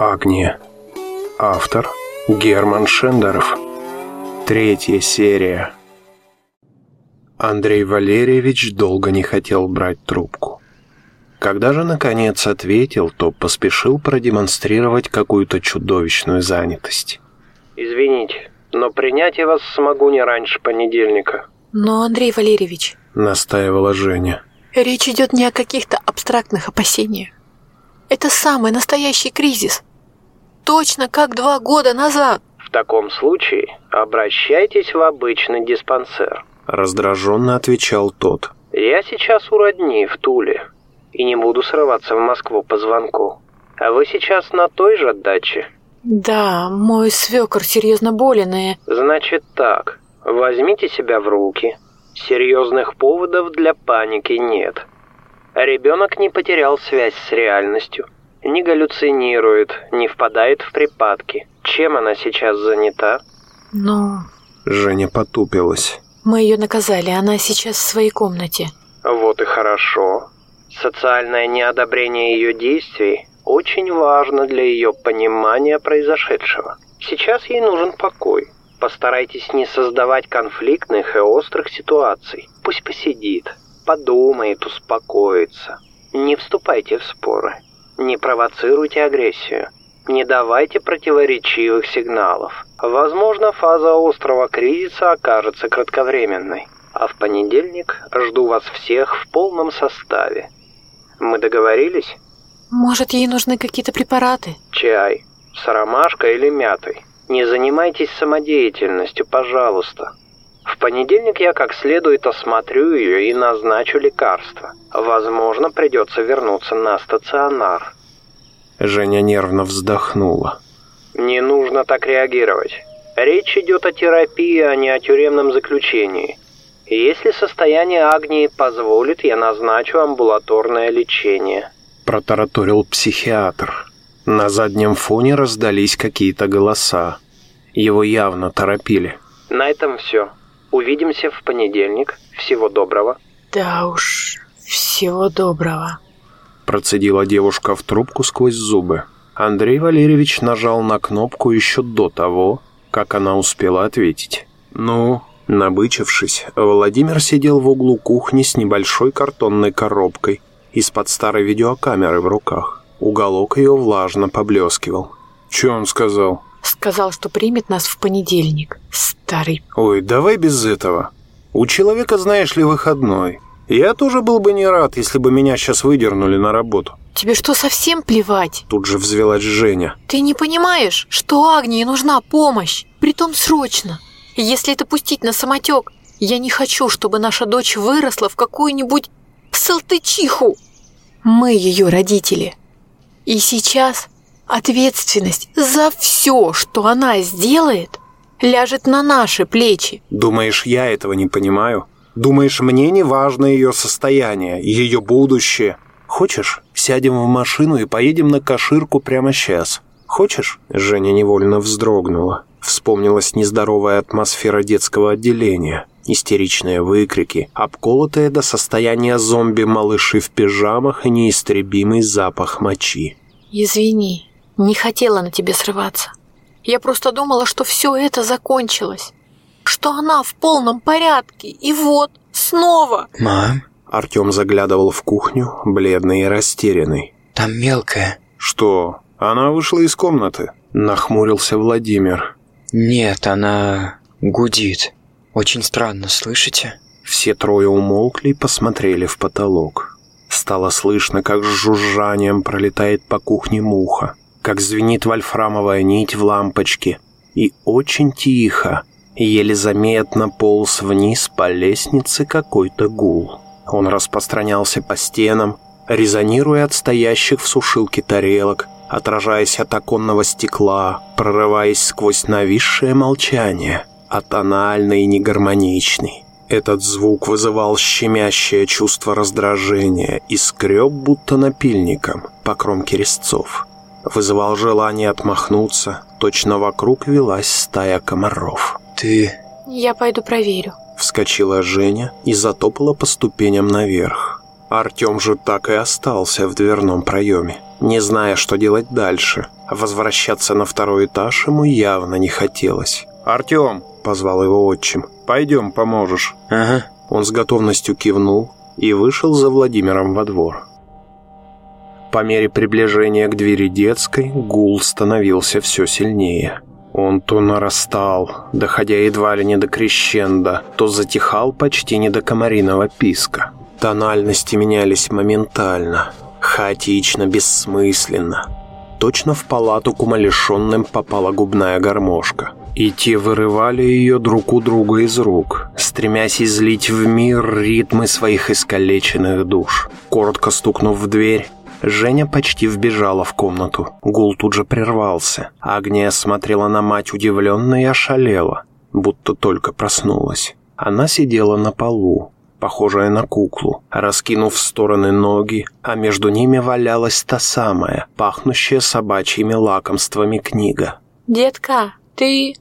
Агния. Автор Герман Шендеров. Третья серия. Андрей Валерьевич долго не хотел брать трубку. Когда же наконец ответил, то поспешил продемонстрировать какую-то чудовищную занятость. «Извините, но принять я вас смогу не раньше понедельника». Но, Андрей Валерьевич, Настаивала Женя. речь идет не о каких-то абстрактных опасениях. Это самый настоящий кризис. Точно как два года назад. В таком случае обращайтесь в обычный диспансер. Раздраженно отвечал тот. Я сейчас у родни в Туле и не буду срываться в Москву по звонку. А вы сейчас на той же даче? Да, мой свекор серьезно болен и... Значит так, возьмите себя в руки. Серьезных поводов для паники нет. Ребенок не потерял связь с реальностью, не галлюцинирует, не впадает в припадки. Чем она сейчас занята? Ну, Женя потупилась. мы ее наказали, она сейчас в своей комнате. Вот и хорошо. Социальное неодобрение ее действий очень важно для ее понимания произошедшего. Сейчас ей нужен покой. Постарайтесь не создавать конфликтных и острых ситуаций. Пусть посидит, подумает, успокоится. Не вступайте в споры. Не провоцируйте агрессию. Не давайте противоречивых сигналов. Возможно, фаза острого кризиса окажется кратковременной. А в понедельник жду вас всех в полном составе. Мы договорились? Может, ей нужны какие-то препараты? Чай. С ромашкой или мятой. Не занимайтесь самодеятельностью, пожалуйста. В понедельник я как следует осмотрю ее и назначу лекарство. Возможно, придется вернуться на стационар. Женя нервно вздохнула. Не нужно так реагировать. Речь идет о терапии, а не о тюремном заключении. Если состояние Агнии позволит, я назначу амбулаторное лечение. Протараторил психиатр. На заднем фоне раздались какие-то голоса. Его явно торопили. На этом все. Увидимся в понедельник. Всего доброго. Да уж, всего доброго. Процедила девушка в трубку сквозь зубы. Андрей Валерьевич нажал на кнопку еще до того, как она успела ответить. «Ну?» Набычившись, Владимир сидел в углу кухни с небольшой картонной коробкой из-под старой видеокамеры в руках. Уголок ее влажно поблескивал. «Че он сказал?» Сказал, что примет нас в понедельник. Старый. «Ой, давай без этого. У человека, знаешь ли, выходной. Я тоже был бы не рад, если бы меня сейчас выдернули на работу». Тебе что, совсем плевать? Тут же взвелась Женя. Ты не понимаешь, что Агнии нужна помощь, притом срочно. Если это пустить на самотек, я не хочу, чтобы наша дочь выросла в какую-нибудь салтычиху. Мы ее родители. И сейчас ответственность за все, что она сделает, ляжет на наши плечи. Думаешь, я этого не понимаю? Думаешь, мне не важно ее состояние, ее будущее? Хочешь, сядем в машину и поедем на Каширку прямо сейчас? Хочешь? Женя невольно вздрогнула. Вспомнилась нездоровая атмосфера детского отделения. Истеричные выкрики, обколотые до состояния зомби малыши в пижамах и неистребимый запах мочи. Извини, не хотела на тебе срываться. Я просто думала, что все это закончилось. Что она в полном порядке. И вот, снова. Мам, Артем заглядывал в кухню, бледный и растерянный. там мелкая. «Что? Она вышла из комнаты?» Нахмурился Владимир. Нет, она гудит. Очень странно, слышите? Все трое умолкли и посмотрели в потолок. Стало слышно, как с жужжанием пролетает по кухне муха, как звенит вольфрамовая нить в лампочке. И очень тихо, еле заметно полз вниз по лестнице какой-то гул. Он распространялся по стенам, резонируя от стоящих в сушилке тарелок, отражаясь от оконного стекла, прорываясь сквозь нависшее молчание, атональный и негармоничный. Этот звук вызывал щемящее чувство раздражения и скреб будто напильником по кромке резцов. Вызывал желание отмахнуться, точно вокруг велась стая комаров. Ты... Я пойду проверю. Вскочила Женя и затопала по ступеням наверх. Артем же так и остался в дверном проеме, не зная, что делать дальше. Возвращаться на второй этаж ему явно не хотелось. «Артем!» — позвал его отчим. «Пойдем, поможешь». Ага. Он с готовностью кивнул и вышел за Владимиром во двор. По мере приближения к двери детской гул становился все сильнее. Он то нарастал, доходя едва ли не до крещенда, то затихал почти не до комариного писка. Тональности менялись моментально, хаотично, бессмысленно. Точно в палату к умалишенным попала губная гармошка. И те вырывали ее друг у друга из рук, стремясь излить в мир ритмы своих искалеченных душ. Коротко стукнув в дверь, Женя почти вбежала в комнату. Гул тут же прервался. Агния смотрела на мать удивленно и ошалела, будто только проснулась. Она сидела на полу, похожая на куклу, раскинув в стороны ноги, а между ними валялась та самая, пахнущая собачьими лакомствами книга. «Детка, ты...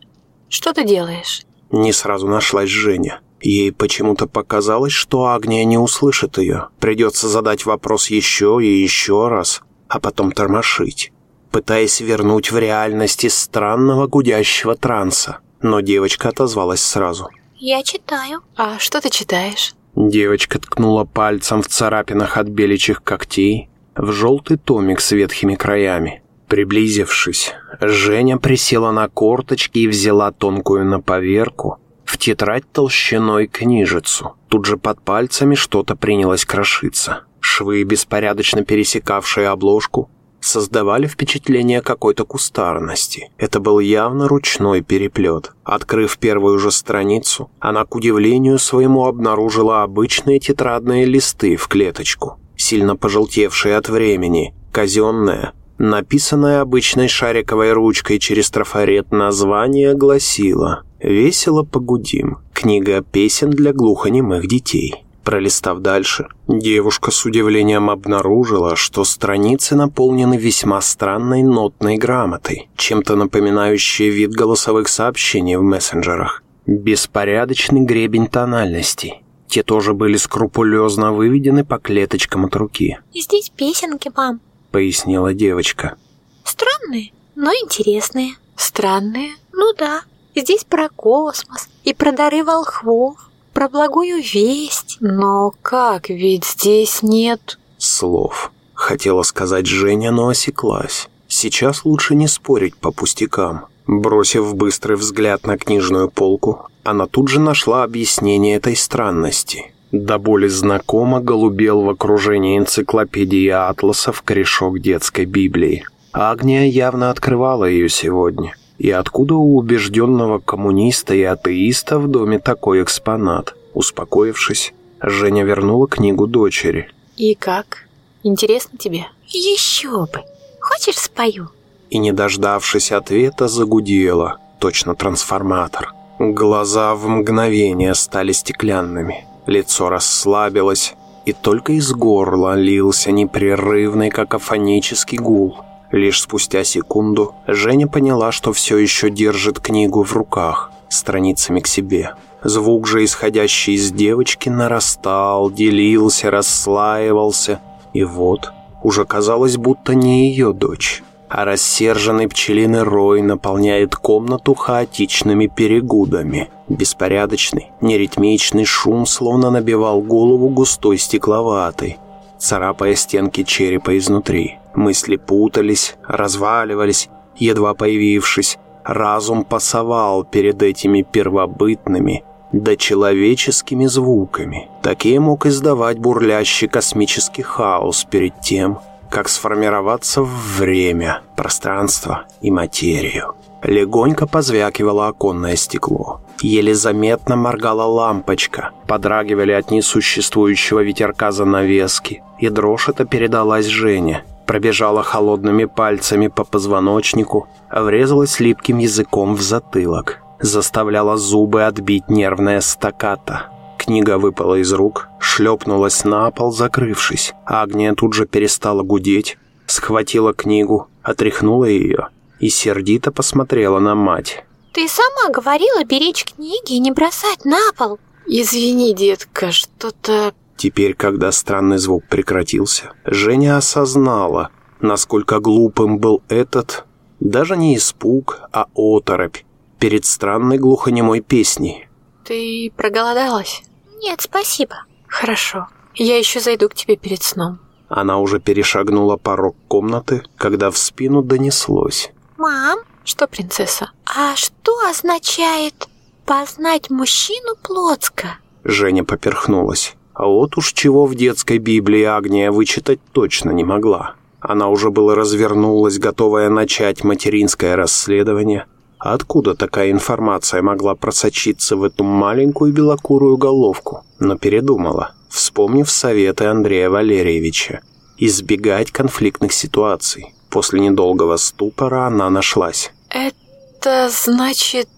что ты делаешь?» Не сразу нашлась Женя. Ей почему-то показалось, что Агния не услышит ее. Придется задать вопрос еще и еще раз, а потом тормошить, пытаясь вернуть в реальность из странного гудящего транса. Но девочка отозвалась сразу. «Я читаю». «А что ты читаешь?» Девочка ткнула пальцем в царапинах от беличьих когтей в желтый томик с ветхими краями. Приблизившись, Женя присела на корточки и взяла тонкую на поверку в тетрадь толщиной книжицу. Тут же под пальцами что-то принялось крошиться. Швы, беспорядочно пересекавшие обложку, создавали впечатление какой-то кустарности. Это был явно ручной переплет. Открыв первую же страницу, она, к удивлению своему, обнаружила обычные тетрадные листы в клеточку, сильно пожелтевшие от времени, казенное, написанное обычной шариковой ручкой через трафарет название гласило «Весело погудим. Книга песен для глухонемых детей». Пролистав дальше, девушка с удивлением обнаружила, что страницы наполнены весьма странной нотной грамотой, чем-то напоминающей вид голосовых сообщений в мессенджерах. Беспорядочный гребень тональностей. Те тоже были скрупулезно выведены по клеточкам от руки. «Здесь песенки, мам», — пояснила девочка. «Странные, но интересные». «Странные?» «Ну да, здесь про космос и про дары волхвов про благую весть. Но как, ведь здесь нет... Слов. Хотела сказать Женя, но осеклась. Сейчас лучше не спорить по пустякам. Бросив быстрый взгляд на книжную полку, она тут же нашла объяснение этой странности. До боли знакомо голубел в окружении энциклопедии и атласов корешок детской Библии. Агния явно открывала ее сегодня. И откуда у убежденного коммуниста и атеиста в доме такой экспонат? Успокоившись, Женя вернула книгу дочери. «И как? Интересно тебе?» «Еще бы! Хочешь, спою?» И, не дождавшись ответа, загудела, точно трансформатор. Глаза в мгновение стали стеклянными, лицо расслабилось, и только из горла лился непрерывный какофонический гул. Лишь спустя секунду Женя поняла, что все еще держит книгу в руках, страницами к себе. Звук же, исходящий из девочки, нарастал, делился, расслаивался. И вот, уже казалось, будто не ее дочь, а рассерженный пчелиный рой наполняет комнату хаотичными перегудами. Беспорядочный, неритмичный шум словно набивал голову густой стекловатой, царапая стенки черепа изнутри. Мысли путались, разваливались, едва появившись. Разум пасовал перед этими первобытными, дочеловеческими звуками. Такие мог издавать бурлящий космический хаос перед тем, как сформироваться в время, пространство и материю. Легонько позвякивало оконное стекло. Еле заметно моргала лампочка, подрагивали от несуществующего ветерка занавески, и дрожь эта передалась Жене, пробежала холодными пальцами по позвоночнику, врезалась липким языком в затылок, заставляла зубы отбить нервная стаката. Книга выпала из рук, шлепнулась на пол, закрывшись. Агния тут же перестала гудеть, схватила книгу, отряхнула ее и сердито посмотрела на мать. «Ты сама говорила беречь книги и не бросать на пол». «Извини, детка, что-то Теперь, когда странный звук прекратился, Женя осознала, насколько глупым был этот Даже не испуг, а оторопь перед странной глухонемой песней. Ты проголодалась? Нет, спасибо. Хорошо. Я еще зайду к тебе перед сном. Она уже перешагнула порог комнаты, когда в спину донеслось. Мам, Что, принцесса? а что означает познать мужчину плотско? Женя поперхнулась. А вот уж чего в детской Библии Агния вычитать точно не могла. Она уже было развернулась, готовая начать материнское расследование. А откуда такая информация могла просочиться в эту маленькую белокурую головку? Но передумала, вспомнив советы Андрея Валерьевича. Избегать конфликтных ситуаций. После недолгого ступора она нашлась. Это значит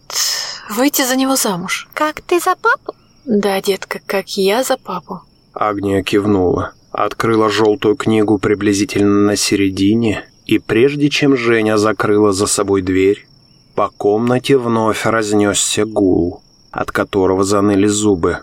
выйти за него замуж. Как ты за папу? Да, детка, как я за папу. Агния кивнула, открыла желтую книгу приблизительно на середине, и прежде чем Женя закрыла за собой дверь, по комнате вновь разнесся гул, от которого заныли зубы.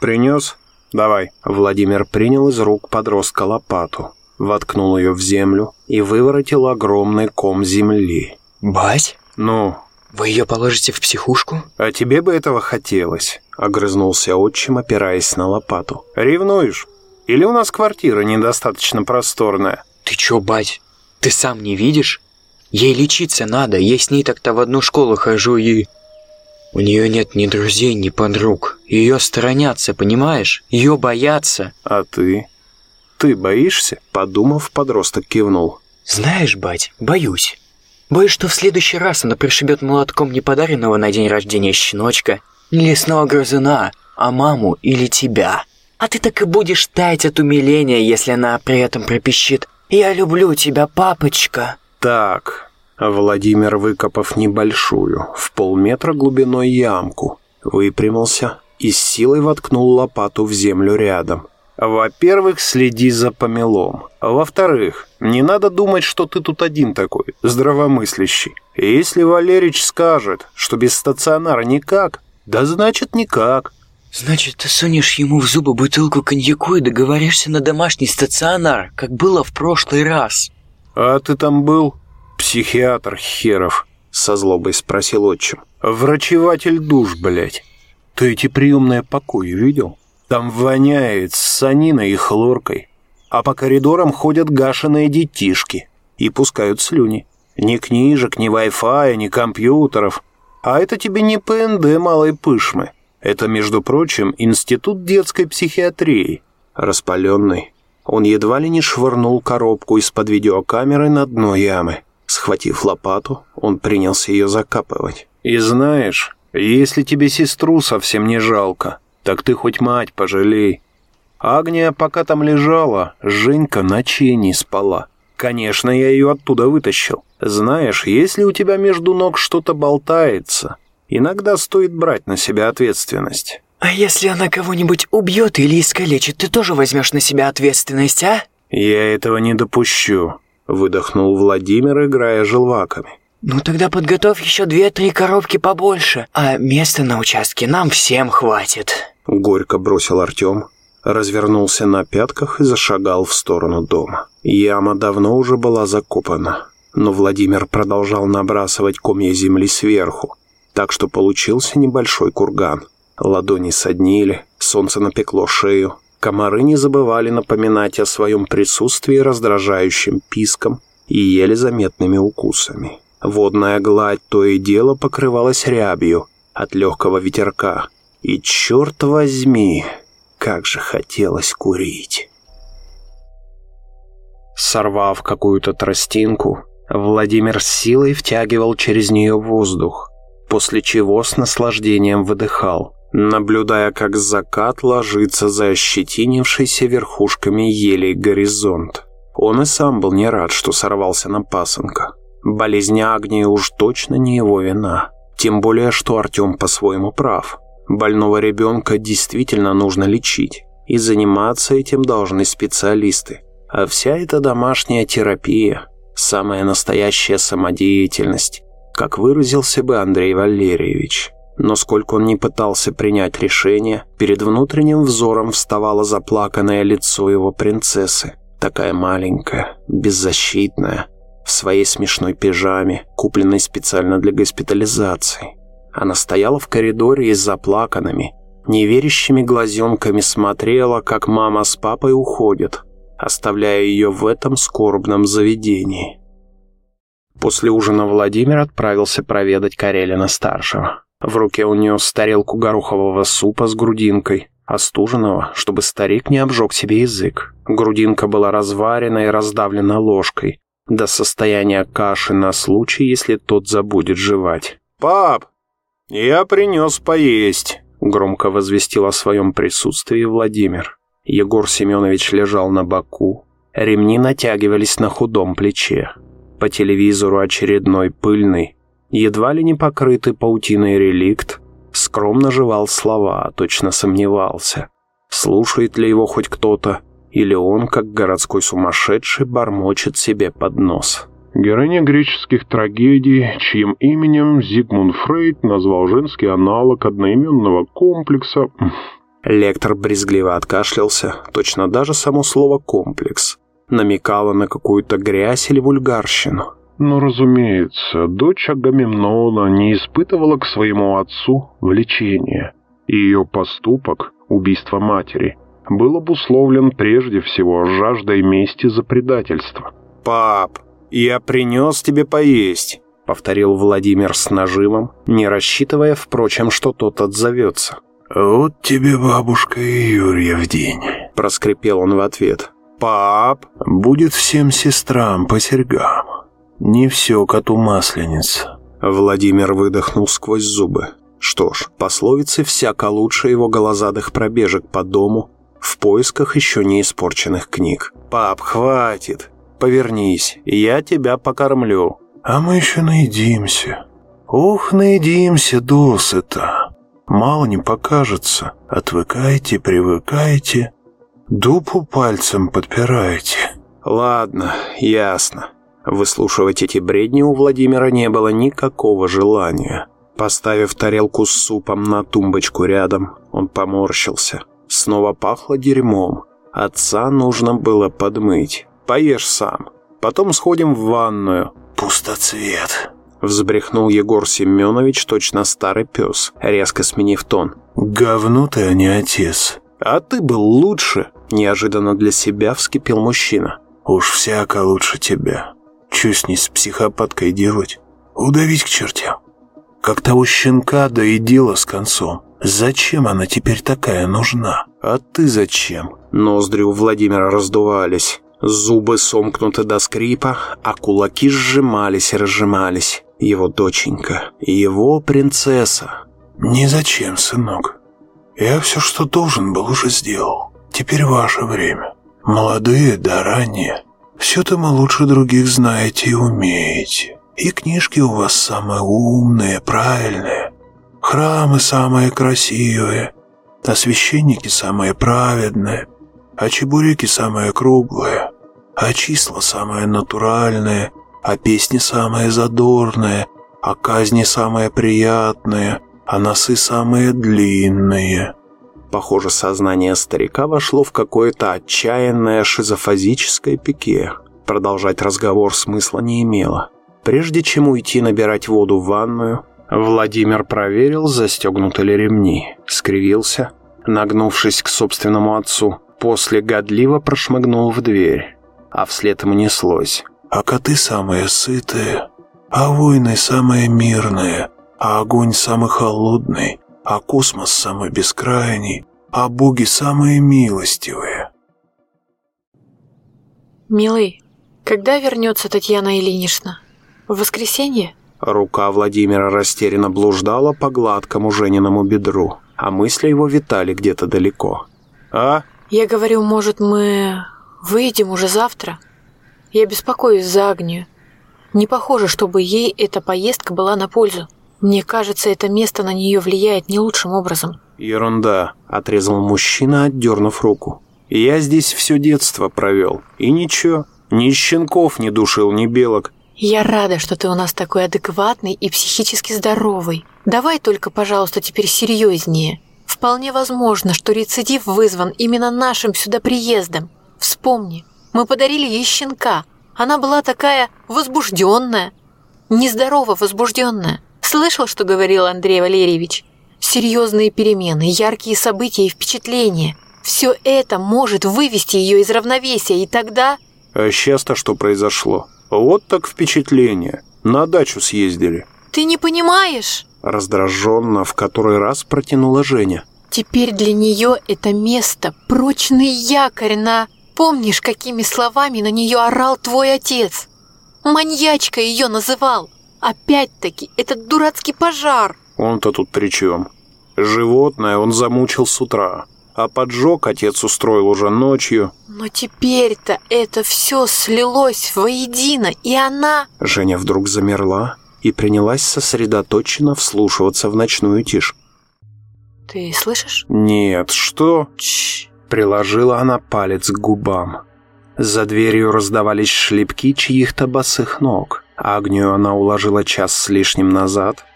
«Принес? Давай». Владимир принял из рук подростка лопату, воткнул ее в землю и выворотил огромный ком земли. Бать, «Ну, вы ее положите в психушку? а тебе бы этого хотелось?» — огрызнулся отчим, опираясь на лопату. «Ревнуешь? Или у нас квартира недостаточно просторная?» Ты чё, бать, ты сам не видишь? Ей лечиться надо, я с ней так-то в одну школу хожу и... У нее нет ни друзей, ни подруг. Ее сторонятся, понимаешь? Ее боятся. «А ты? Ты боишься?» Подумав, подросток кивнул. Знаешь, бать, боюсь. Боюсь, что в следующий раз она пришибет молотком не подаренного на день рождения щеночка, лесного грызуна, а маму или тебя. А ты так и будешь таять от умиления, если она при этом пропищит «Я люблю тебя, папочка». «Так...» Владимир, выкопав небольшую, в полметра глубиной ямку, выпрямился и с силой воткнул лопату в землю рядом. «Во-первых, следи за помелом. Во-вторых, не надо думать, что ты тут один такой, здравомыслящий. Если Валерич скажет, что без стационара никак, да значит никак. Значит, ты сунешь ему в зубы бутылку коньяку и договоришься на домашний стационар, как было в прошлый раз. «А ты там был?» «Психиатр херов», — со злобой спросил отчим. «Врачеватель душ, блядь. Ты эти приемные покои видел? Там воняет саниной и хлоркой. А по коридорам ходят гашеные детишки и пускают слюни. Ни книжек, ни Wi-Fi, ни компьютеров. А это тебе не ПНД малой пышмы. Это, между прочим, Институт детской психиатрии. Распаленный. Он едва ли не швырнул коробку из-под видеокамеры на дно ямы. Схватив лопату, он принялся ее закапывать. «И знаешь, если тебе сестру совсем не жалко, так ты хоть мать пожалей. Агния пока там лежала, Женька ночей не спала. Конечно, я ее оттуда вытащил. Знаешь, если у тебя между ног что-то болтается, иногда стоит брать на себя ответственность». А если она кого-нибудь убьет или искалечит, ты тоже возьмешь на себя ответственность, а? «Я этого не допущу», — выдохнул Владимир, играя желваками. Ну тогда подготовь еще две-три коробки побольше, а места на участке нам всем хватит. Горько бросил Артем, развернулся на пятках и зашагал в сторону дома. Яма давно уже была закопана, но Владимир продолжал набрасывать комья земли сверху, так что получился небольшой курган. Ладони соднили, солнце напекло шею, комары не забывали напоминать о своем присутствии раздражающим писком и еле заметными укусами. Водная гладь то и дело покрывалась рябью от легкого ветерка. И черт возьми, как же хотелось курить. Сорвав какую-то тростинку, Владимир с силой втягивал через нее воздух, после чего с наслаждением выдыхал, наблюдая, как закат ложится за ощетинившийся верхушками елей горизонт. Он и сам был не рад, что сорвался на пасынка. Болезнь Агнии уж точно не его вина. Тем более, что Артем по-своему прав. Больного ребенка действительно нужно лечить. И заниматься этим должны специалисты. А вся эта домашняя терапия – самая настоящая самодеятельность, как выразился бы Андрей Валерьевич. Но сколько он не пытался принять решение, перед внутренним взором вставало заплаканное лицо его принцессы. Такая маленькая, беззащитная, в своей смешной пижаме, купленной специально для госпитализации. Она стояла в коридоре и с заплаканными, неверящими глазенками смотрела, как мама с папой уходят, оставляя ее в этом скорбном заведении. После ужина Владимир отправился проведать Карелина-старшего. В руке у него тарелку горохового супа с грудинкой, остуженного, чтобы старик не обжег себе язык. Грудинка была разварена и раздавлена ложкой, до состояния каши на случай, если тот забудет жевать. «Пап, я принес поесть», — громко возвестил о своем присутствии Владимир. Егор Семенович лежал на боку, ремни натягивались на худом плече. По телевизору очередной пыльный, едва ли не покрытый паутиной реликт, скромно жевал слова, точно сомневался, слушает ли его хоть кто-то, или он, как городской сумасшедший, бормочет себе под нос. Героиня греческих трагедий, чьим именем Зигмунд Фрейд назвал женский аналог одноименного комплекса. Лектор брезгливо откашлялся, точно даже само слово «комплекс» намекало на какую-то грязь или вульгарщину. Но, разумеется, дочь Агамемнона не испытывала к своему отцу влечения, и ее поступок, убийство матери, был обусловлен прежде всего жаждой мести за предательство. «Пап, я принес тебе поесть», — повторил Владимир с нажимом, не рассчитывая, впрочем, что тот отзовется. «Вот тебе бабушка и Юрья в день», — проскрипел он в ответ. «Пап, будет всем сестрам по серьгам. Не все коту масленица». Владимир выдохнул сквозь зубы. Что ж, пословицы всяко лучше его голозадых пробежек по дому в поисках еще не испорченных книг. «Пап, хватит! Повернись, я тебя покормлю». «А мы еще наедимся. Ох, наедимся досыта. Мало не покажется. Отвыкайте, привыкайте. Дупу пальцем подпирайте». «Ладно, ясно». Выслушивать эти бредни у Владимира не было никакого желания. Поставив тарелку с супом на тумбочку рядом, он поморщился. Снова пахло дерьмом. Отца нужно было подмыть. Поешь сам. Потом сходим в ванную. Пустоцвет. Взбрехнул Егор Семенович, точно старый пес, резко сменив тон. «Говно ты, а не отец». «А ты был лучше», — неожиданно для себя вскипел мужчина. «Уж всяко лучше тебя. Чё с ней с психопаткой делать? Удавить к чертям. Как того щенка, да и дело с концом. Зачем она теперь такая нужна? А ты зачем? Ноздри у Владимира раздувались. Зубы сомкнуты до скрипа, а кулаки сжимались и разжимались. Его доченька, его принцесса. «Не зачем, сынок. Я все, что должен был, уже сделал. Теперь ваше время. Молодые да ранние. Все-то мы лучше других знаете и умеете. И книжки у вас самые умные, правильные. Храмы самые красивые, а священники самые праведные, а чебуреки самые круглые, а числа самые натуральные, а песни самые задорные, а казни самые приятные, а носы самые длинные». Похоже, сознание старика вошло в какое-то отчаянное шизофазическое пике. Продолжать разговор смысла не имело. Прежде чем уйти набирать воду в ванную, Владимир проверил, застегнуты ли ремни, скривился, нагнувшись к собственному отцу, после годливо прошмыгнул в дверь, а вслед ему неслось. «А коты самые сытые, а войны самые мирные, а огонь самый холодный, а космос самый бескрайний, а боги самые милостивые». «Милый, когда вернется Татьяна Ильинична? В воскресенье?» Рука Владимира растерянно блуждала по гладкому Жениному бедру, а мысли его витали где-то далеко. «А?» «Я говорю, может, мы выйдем уже завтра? Я беспокоюсь за Агнию. Не похоже, чтобы ей эта поездка была на пользу. Мне кажется, это место на нее влияет не лучшим образом». «Ерунда», — отрезал мужчина, отдернув руку. «Я здесь все детство провел. И ничего, ни щенков не душил, ни белок. Я рада, что ты у нас такой адекватный и психически здоровый. Давай только, пожалуйста, теперь серьезнее. Вполне возможно, что рецидив вызван именно нашим сюда приездом. Вспомни, мы подарили ей щенка, Она была такая возбужденная, нездорово возбужденная. Слышал, что говорил Андрей Валерьевич? Серьезные перемены, яркие события и впечатления. Все это может вывести ее из равновесия, и тогда... А сейчас-то что произошло? Вот так впечатление. На дачу съездили. Ты не понимаешь? Раздраженно в который раз протянула Женя. Теперь для нее это место прочный якорь на... Помнишь, какими словами на нее орал твой отец? Маньячка ее называл. Опять-таки, этот дурацкий пожар. Он-то тут при чем? Животное он замучил с утра, а поджог отец устроил уже ночью. Но теперь-то это все слилось воедино, и она... Женя вдруг замерла и принялась сосредоточенно вслушиваться в ночную тишь. Ты слышишь? Нет, что? Чш. Приложила она палец к губам. За дверью раздавались шлепки чьих-то босых ног. Агнию она уложила час с лишним назад.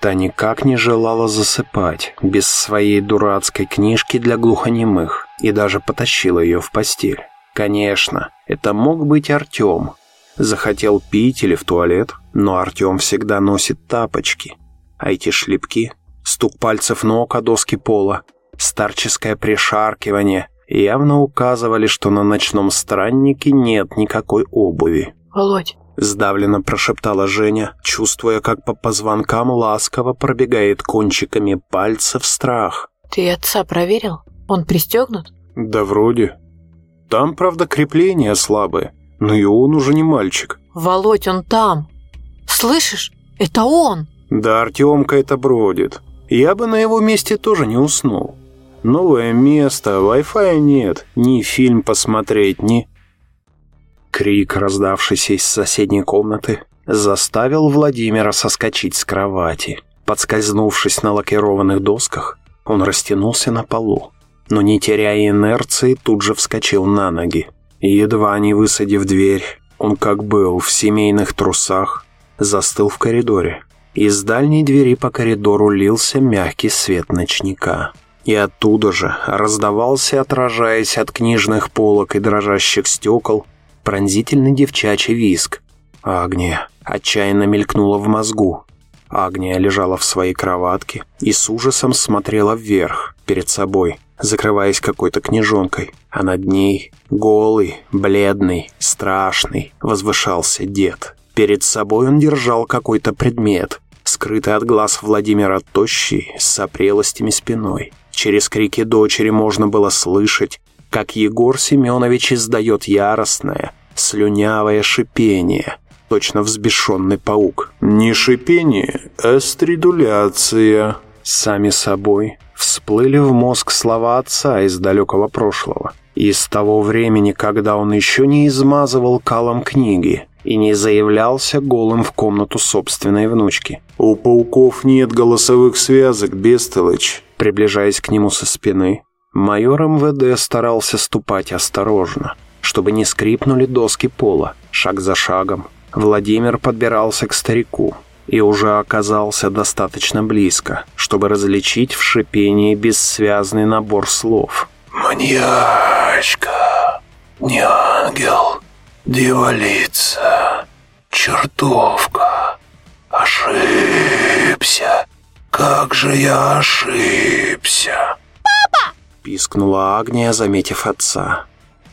Та никак не желала засыпать без своей дурацкой книжки для глухонемых и даже потащила ее в постель. Конечно, это мог быть Артем. Захотел пить или в туалет, но Артем всегда носит тапочки. А эти шлепки, стук пальцев ног о доски пола, старческое пришаркивание явно указывали, что на ночном страннике нет никакой обуви. Володь, Сдавленно прошептала Женя, чувствуя, как по позвонкам ласково пробегает кончиками пальцев страх. ты отца проверил? Он пристегнут? Да вроде. Там, правда, крепления слабые, но и он уже не мальчик. Володь, он там. Слышишь? Это он. Да Артемка это бродит. Я бы на его месте тоже не уснул. Новое место, Wi-Fi нет, ни фильм посмотреть, ни... Крик, раздавшийся из соседней комнаты, заставил Владимира соскочить с кровати. Подскользнувшись на лакированных досках, он растянулся на полу, но не теряя инерции, тут же вскочил на ноги. Едва не высадив дверь, он как был в семейных трусах, застыл в коридоре. Из дальней двери по коридору лился мягкий свет ночника. И оттуда же раздавался, отражаясь от книжных полок и дрожащих стекол, пронзительный девчачий виск. Агния отчаянно мелькнула в мозгу. Агния лежала в своей кроватке и с ужасом смотрела вверх, перед собой, закрываясь какой-то книжонкой, а над ней, голый, бледный, страшный, возвышался дед. Перед собой он держал какой-то предмет, скрытый от глаз Владимира тощий, с опрелостями спиной. Через крики дочери можно было слышать, как Егор Семенович издает яростное, слюнявое шипение, точно взбешенный паук. Не шипение, а стридуляция. Сами собой всплыли в мозг слова отца из далекого прошлого. Из того времени, когда он еще не измазывал калом книги и не заявлялся голым в комнату собственной внучки. «У пауков нет голосовых связок, бестолочь», приближаясь к нему со спины, Майор МВД старался ступать осторожно, чтобы не скрипнули доски пола. Шаг за шагом Владимир подбирался к старику и уже оказался достаточно близко, чтобы различить в шипении бессвязный набор слов. Маньячка, не ангел, дьяволица, чертовка. Ошибся, как же я ошибся. Пискнула Агния, заметив отца.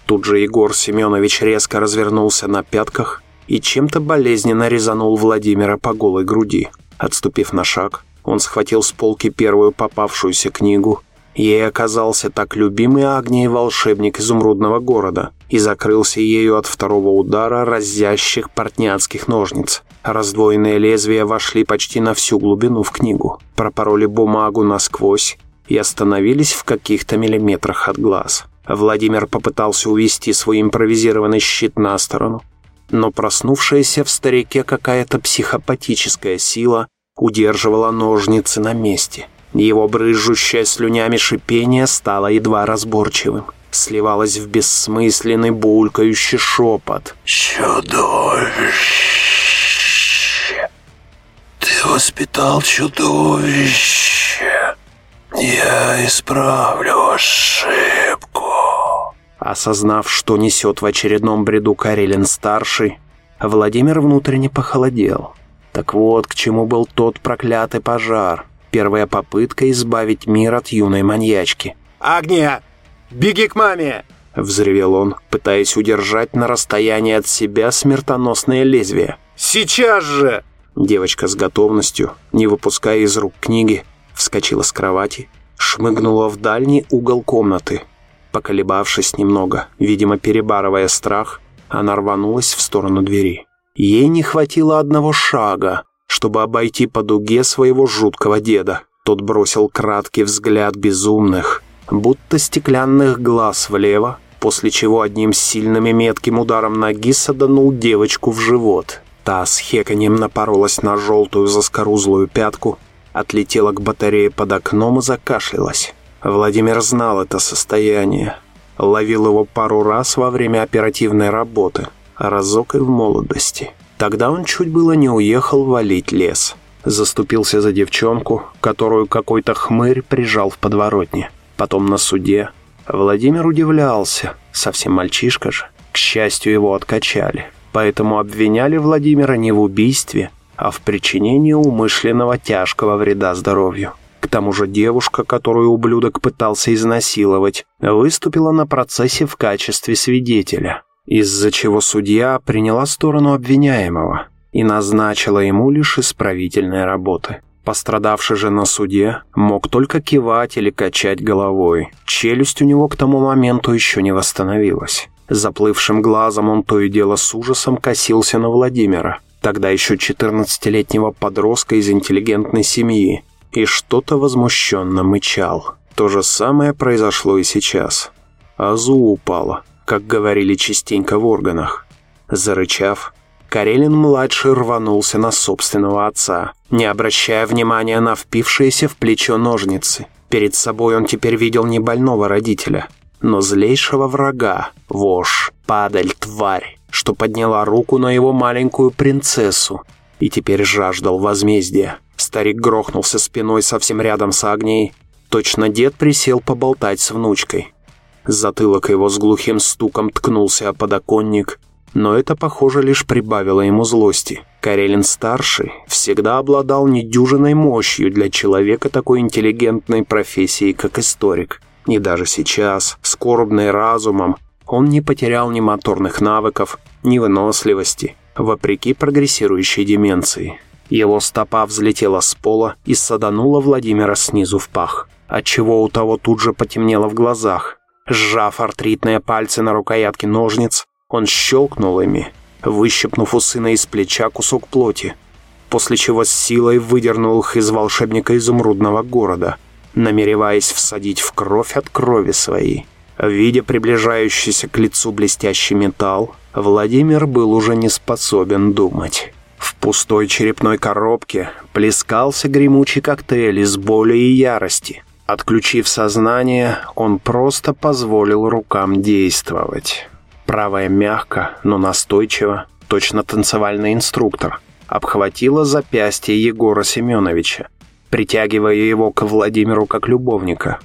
Тут же Егор Семенович резко развернулся на пятках и чем-то болезненно резанул Владимира по голой груди. Отступив на шаг, он схватил с полки первую попавшуюся книгу. Ей оказался так любимый Агнией волшебник изумрудного города и закрылся ею от второго удара разящих портняцких ножниц. Раздвоенные лезвия вошли почти на всю глубину в книгу, пропороли бумагу насквозь и остановились в каких-то миллиметрах от глаз. Владимир попытался увести свой импровизированный щит на сторону, но проснувшаяся в старике какая-то психопатическая сила удерживала ножницы на месте. Его брызжущее слюнями шипение стало едва разборчивым. Сливалось в бессмысленный булькающий шепот. Чудовище. Ты воспитал чудовище. Я исправлю ошибку. Осознав, что несет в очередном бреду Карелин-старший, Владимир внутренне похолодел. Так вот, к чему был тот проклятый пожар. Первая попытка избавить мир от юной маньячки. «Агния! Беги к маме!» Взревел он, пытаясь удержать на расстоянии от себя смертоносное лезвие. «Сейчас же!» Девочка с готовностью, не выпуская из рук книги, вскочила с кровати, шмыгнула в дальний угол комнаты. Поколебавшись немного, видимо, перебарывая страх, она рванулась в сторону двери. Ей не хватило одного шага, чтобы обойти по дуге своего жуткого деда. Тот бросил краткий взгляд безумных, будто стеклянных глаз влево, после чего одним сильным и метким ударом ноги саданул девочку в живот. Та с хеканьем напоролась на желтую заскорузлую пятку, отлетела к батарее под окном и закашлялась. Владимир знал это состояние. Ловил его пару раз во время оперативной работы, разок и в молодости. Тогда он чуть было не уехал валить лес. Заступился за девчонку, которую какой-то хмырь прижал в подворотне. Потом на суде. Владимир удивлялся, совсем мальчишка же. К счастью, его откачали. Поэтому обвиняли Владимира не в убийстве, а в причинении умышленного тяжкого вреда здоровью. К тому же девушка, которую ублюдок пытался изнасиловать, выступила на процессе в качестве свидетеля, из-за чего судья приняла сторону обвиняемого и назначила ему лишь исправительные работы. Пострадавший же на суде мог только кивать или качать головой. Челюсть у него к тому моменту еще не восстановилась. Заплывшим глазом он то и дело с ужасом косился на Владимира, тогда еще 14-летнего подростка из интеллигентной семьи, и что-то возмущенно мычал. То же самое произошло и сейчас. Азу упала, как говорили частенько в органах. Зарычав, Карелин-младший рванулся на собственного отца, не обращая внимания на впившиеся в плечо ножницы. Перед собой он теперь видел не больного родителя, но злейшего врага, вошь, падаль, тварь, что подняла руку на его маленькую принцессу и теперь жаждал возмездия. Старик грохнулся спиной совсем рядом с Агнией. Точно дед присел поболтать с внучкой. Затылок его с глухим стуком ткнулся о подоконник, но это, похоже, лишь прибавило ему злости. Карелин-старший всегда обладал недюжиной мощью для человека такой интеллигентной профессии, как историк. И даже сейчас, скорбный разумом, он не потерял ни моторных навыков, ни выносливости, вопреки прогрессирующей деменции. Его стопа взлетела с пола и саданула Владимира снизу в пах, отчего у того тут же потемнело в глазах. Сжав артритные пальцы на рукоятке ножниц, он щелкнул ими, выщипнув у сына из плеча кусок плоти, после чего с силой выдернул их из волшебника изумрудного города, намереваясь всадить в кровь от крови своей. Видя приближающийся к лицу блестящий металл, Владимир был уже не способен думать. В пустой черепной коробке плескался гремучий коктейль из боли и ярости. Отключив сознание, он просто позволил рукам действовать. Правая мягко, но настойчиво, точно танцевальный инструктор, обхватила запястье Егора Семеновича, притягивая его к Владимиру как любовника.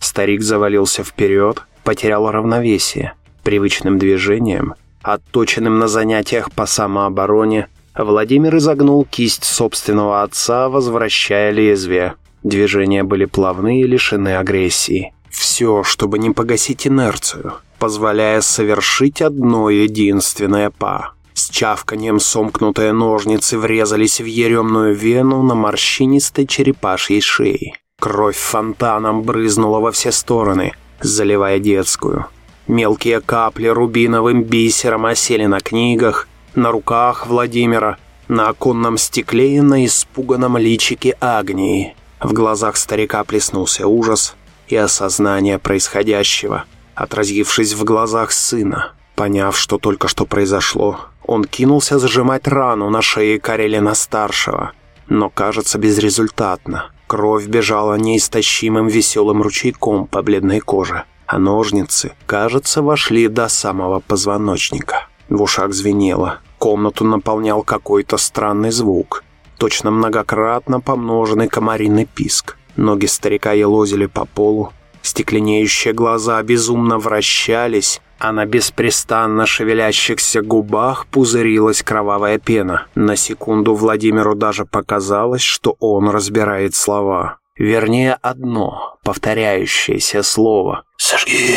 Старик завалился вперед, потерял равновесие. Привычным движением, отточенным на занятиях по самообороне, Владимир изогнул кисть собственного отца, возвращая лезвие. Движения были плавны и лишены агрессии. Все, чтобы не погасить инерцию, позволяя совершить одно единственное па. С чавканием сомкнутые ножницы врезались в еремную вену на морщинистой черепашьей шее. Кровь фонтаном брызнула во все стороны, заливая детскую. Мелкие капли рубиновым бисером осели на книгах, на руках Владимира, на оконном стекле и на испуганном личике Агнии. В глазах старика плеснулся ужас и осознание происходящего, отразившись в глазах сына. Поняв, что только что произошло, он кинулся зажимать рану на шее Карелина-старшего, но, кажется, безрезультатно. Кровь бежала неистощимым веселым ручейком по бледной коже, а ножницы, кажется, вошли до самого позвоночника. В ушах звенело, комнату наполнял какой-то странный звук, точно многократно помноженный комариный писк. Ноги старика елозили по полу, Стекленеющие глаза безумно вращались, а на беспрестанно шевелящихся губах пузырилась кровавая пена. На секунду Владимиру даже показалось, что он разбирает слова. Вернее, одно повторяющееся слово. «Сожги!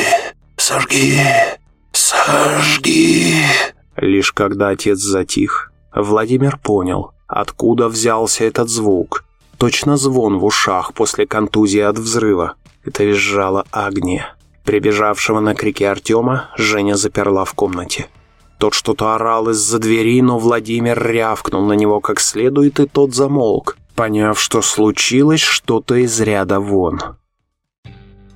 Сожги! Сожги!» Лишь когда отец затих, Владимир понял, откуда взялся этот звук. Точно звон в ушах после контузии от взрыва. Это визжала Агния. Прибежавшего на крики Артема Женя заперла в комнате. Тот что-то орал из-за двери, но Владимир рявкнул на него как следует, и тот замолк, поняв, что случилось что-то из ряда вон.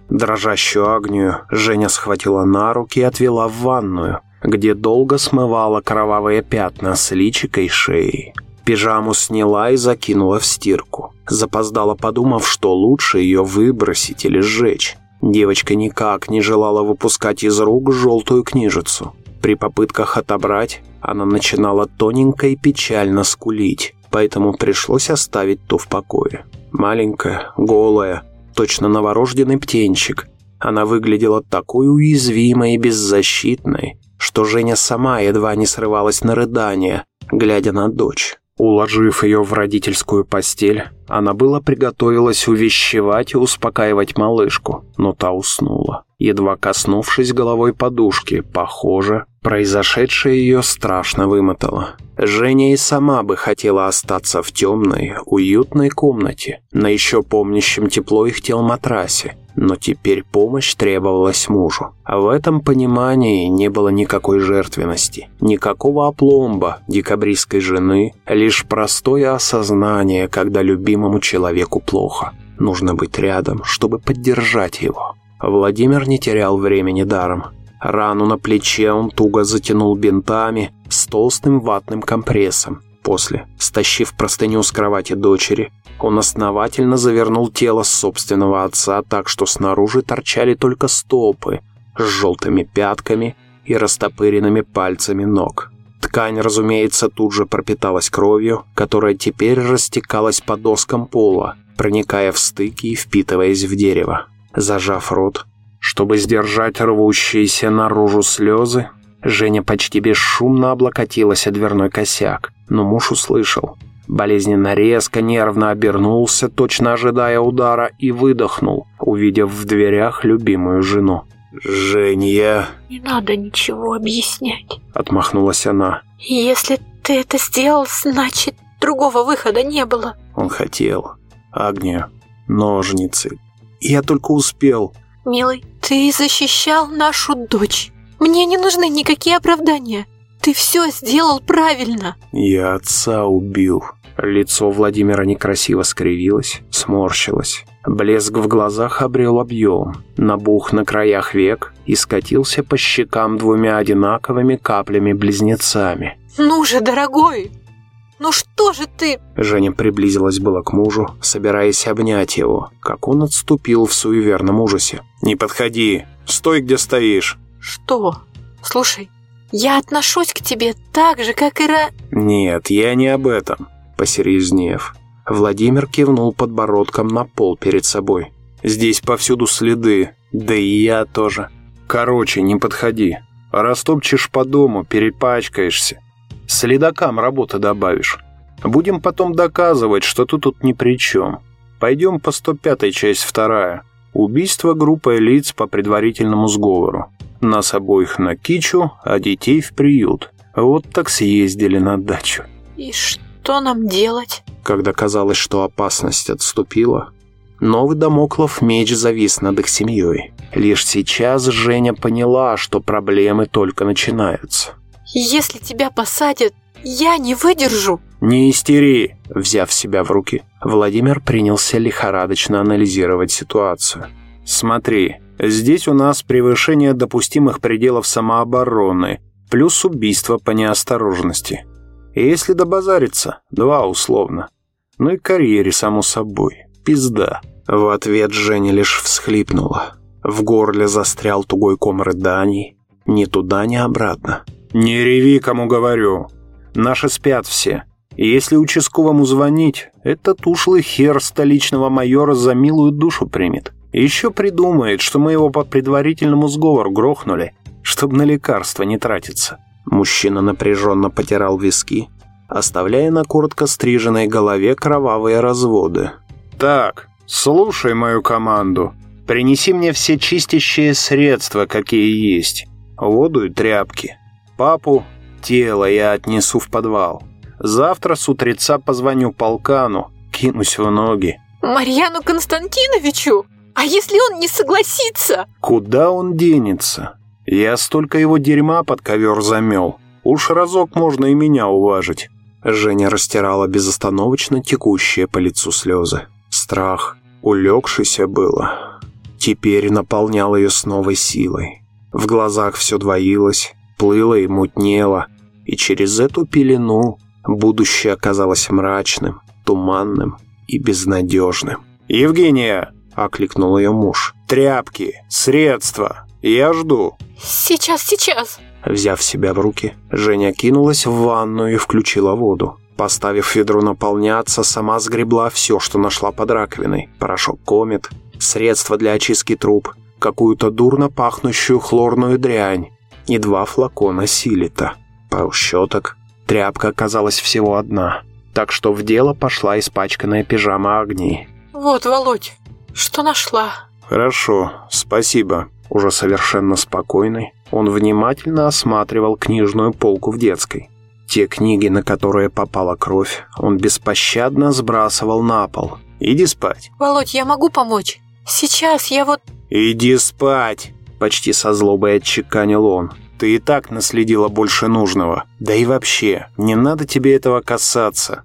Дрожащую Агнию Женя схватила на руки и отвела в ванную, где долго смывала кровавые пятна с личикой и шеей. Пижаму сняла и закинула в стирку, запоздала, подумав, что лучше ее выбросить или сжечь. Девочка никак не желала выпускать из рук желтую книжицу. При попытках отобрать она начинала тоненько и печально скулить, поэтому пришлось оставить ту в покое. Маленькая, голая, точно новорожденный птенчик. Она выглядела такой уязвимой и беззащитной, что Женя сама едва не срывалась на рыдание, глядя на дочь. Уложив ее в родительскую постель, она было приготовилась увещевать и успокаивать малышку, но та уснула, едва коснувшись головой подушки. Похоже, произошедшее ее страшно вымотало. Женя и сама бы хотела остаться в темной, уютной комнате, на еще помнящем тепло их тел матрасе, но теперь помощь требовалась мужу. А в этом понимании не было никакой жертвенности, никакого опломба декабристской жены, лишь простое осознание, когда любимому человеку плохо. Нужно быть рядом, чтобы поддержать его. Владимир не терял времени даром. Рану на плече он туго затянул бинтами с толстым ватным компрессом. После, стащив простыню с кровати дочери, он основательно завернул тело собственного отца так, что снаружи торчали только стопы с желтыми пятками и растопыренными пальцами ног. Ткань, разумеется, тут же пропиталась кровью, которая теперь растекалась по доскам пола, проникая в стыки и впитываясь в дерево. Зажав рот, чтобы сдержать рвущиеся наружу слезы, Женя почти бесшумно облокотилась о дверной косяк, но муж услышал – Болезненно резко, нервно обернулся, точно ожидая удара, и выдохнул, увидев в дверях любимую жену. «Женя...» «Не надо ничего объяснять», — отмахнулась она. «Если ты это сделал, значит, другого выхода не было». Он хотел. Агния, ножницы. Я только успел. «Милый, ты защищал нашу дочь. Мне не нужны никакие оправдания. Ты все сделал правильно!» «Я отца убил». Лицо Владимира некрасиво скривилось, сморщилось. Блеск в глазах обрел объем, набух на краях век и скатился по щекам двумя одинаковыми каплями-близнецами. «Ну же, дорогой! Ну что же ты...» Женя приблизилась было к мужу, собираясь обнять его, как он отступил в суеверном ужасе. «Не подходи! Стой, где стоишь!» «Что? Слушай, я отношусь к тебе так же, как и Ра...» «Нет, я не об этом», — посерьезнев. Владимир кивнул подбородком на пол перед собой. «Здесь повсюду следы, да и я тоже. Короче, не подходи. Растопчешь по дому, перепачкаешься. Следакам работы добавишь. Будем потом доказывать, что ты тут ни при чем. Пойдем по 105 часть вторая. Убийство группой лиц по предварительному сговору. Нас обоих на кичу, а детей в приют. Вот так съездили на дачу. И что нам делать? Когда казалось, что опасность отступила, новый домоклов меч завис над их семьей. Лишь сейчас Женя поняла, что проблемы только начинаются. Если тебя посадят, я не выдержу. Не истери, взяв себя в руки. Владимир принялся лихорадочно анализировать ситуацию. Смотри, Здесь у нас превышение допустимых пределов самообороны, плюс убийство по неосторожности. И если добазариться, два условно. Ну и карьере, само собой. Пизда. В ответ Женя лишь всхлипнула. В горле застрял тугой ком рыданий. Ни туда, ни обратно. «Не реви, кому говорю. Наши спят все. И если участковому звонить, этот ушлый хер столичного майора за милую душу примет. Еще придумает, что мы его по предварительному сговору грохнули, чтобы на лекарства не тратиться. Мужчина напряженно потирал виски, оставляя на коротко стриженной голове кровавые разводы. «Так, слушай мою команду. Принеси мне все чистящие средства, какие есть. Воду и тряпки. Папу, тело я отнесу в подвал. Завтра с утреца позвоню полкану, кинусь в ноги. Марьяну Константиновичу? А если он не согласится? Куда он денется? Я столько его дерьма под ковер замел. Уж разок можно и меня уважить. Женя растирала безостановочно текущие по лицу слезы. Страх, улегшийся было, теперь наполнял ее с новой силой. В глазах все двоилось, плыло и мутнело, и через эту пелену будущее оказалось мрачным, туманным и безнадежным. «Евгения!» – окликнул ее муж. «Тряпки, средства, я жду». «Сейчас, сейчас!» Взяв себя в руки, Женя кинулась в ванную и включила воду. Поставив ведро наполняться, сама сгребла все, что нашла под раковиной. Порошок комет, средства для очистки труб, какую-то дурно пахнущую хлорную дрянь и два флакона силита. Пару щеток. Тряпка оказалась всего одна. Так что в дело пошла испачканная пижама огней. Вот, Володь, что нашла? Хорошо, спасибо. Уже совершенно спокойный, он внимательно осматривал книжную полку в детской. Те книги, на которые попала кровь, он беспощадно сбрасывал на пол. «Иди спать». «Володь, я могу помочь? Сейчас я вот...» «Иди спать!» Почти со злобой отчеканил он. «Ты и так наследила больше нужного. Да и вообще, не надо тебе этого касаться».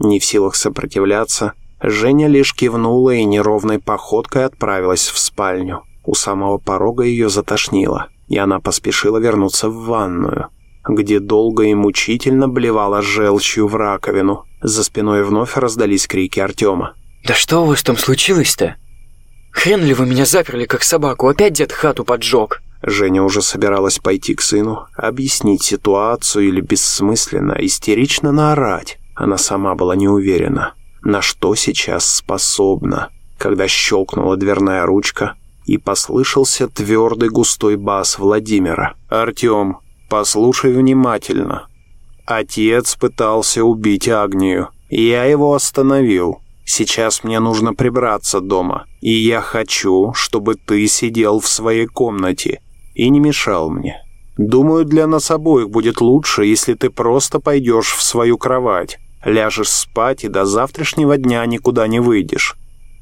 Не в силах сопротивляться, Женя лишь кивнула и неровной походкой отправилась в спальню. У самого порога ее затошнило, и она поспешила вернуться в ванную, где долго и мучительно блевала желчью в раковину. За спиной вновь раздались крики Артема. «Да что у вас там случилось-то? Хрен ли вы меня заперли, как собаку? Опять дед хату поджег?» Женя уже собиралась пойти к сыну, объяснить ситуацию или бессмысленно, истерично наорать. Она сама была не уверена на что сейчас способна, когда щелкнула дверная ручка и послышался твердый густой бас Владимира. «Артем, послушай внимательно. Отец пытался убить Агнию. Я его остановил. Сейчас мне нужно прибраться дома, и я хочу, чтобы ты сидел в своей комнате и не мешал мне. Думаю, для нас обоих будет лучше, если ты просто пойдешь в свою кровать. Ляжешь спать и до завтрашнего дня никуда не выйдешь.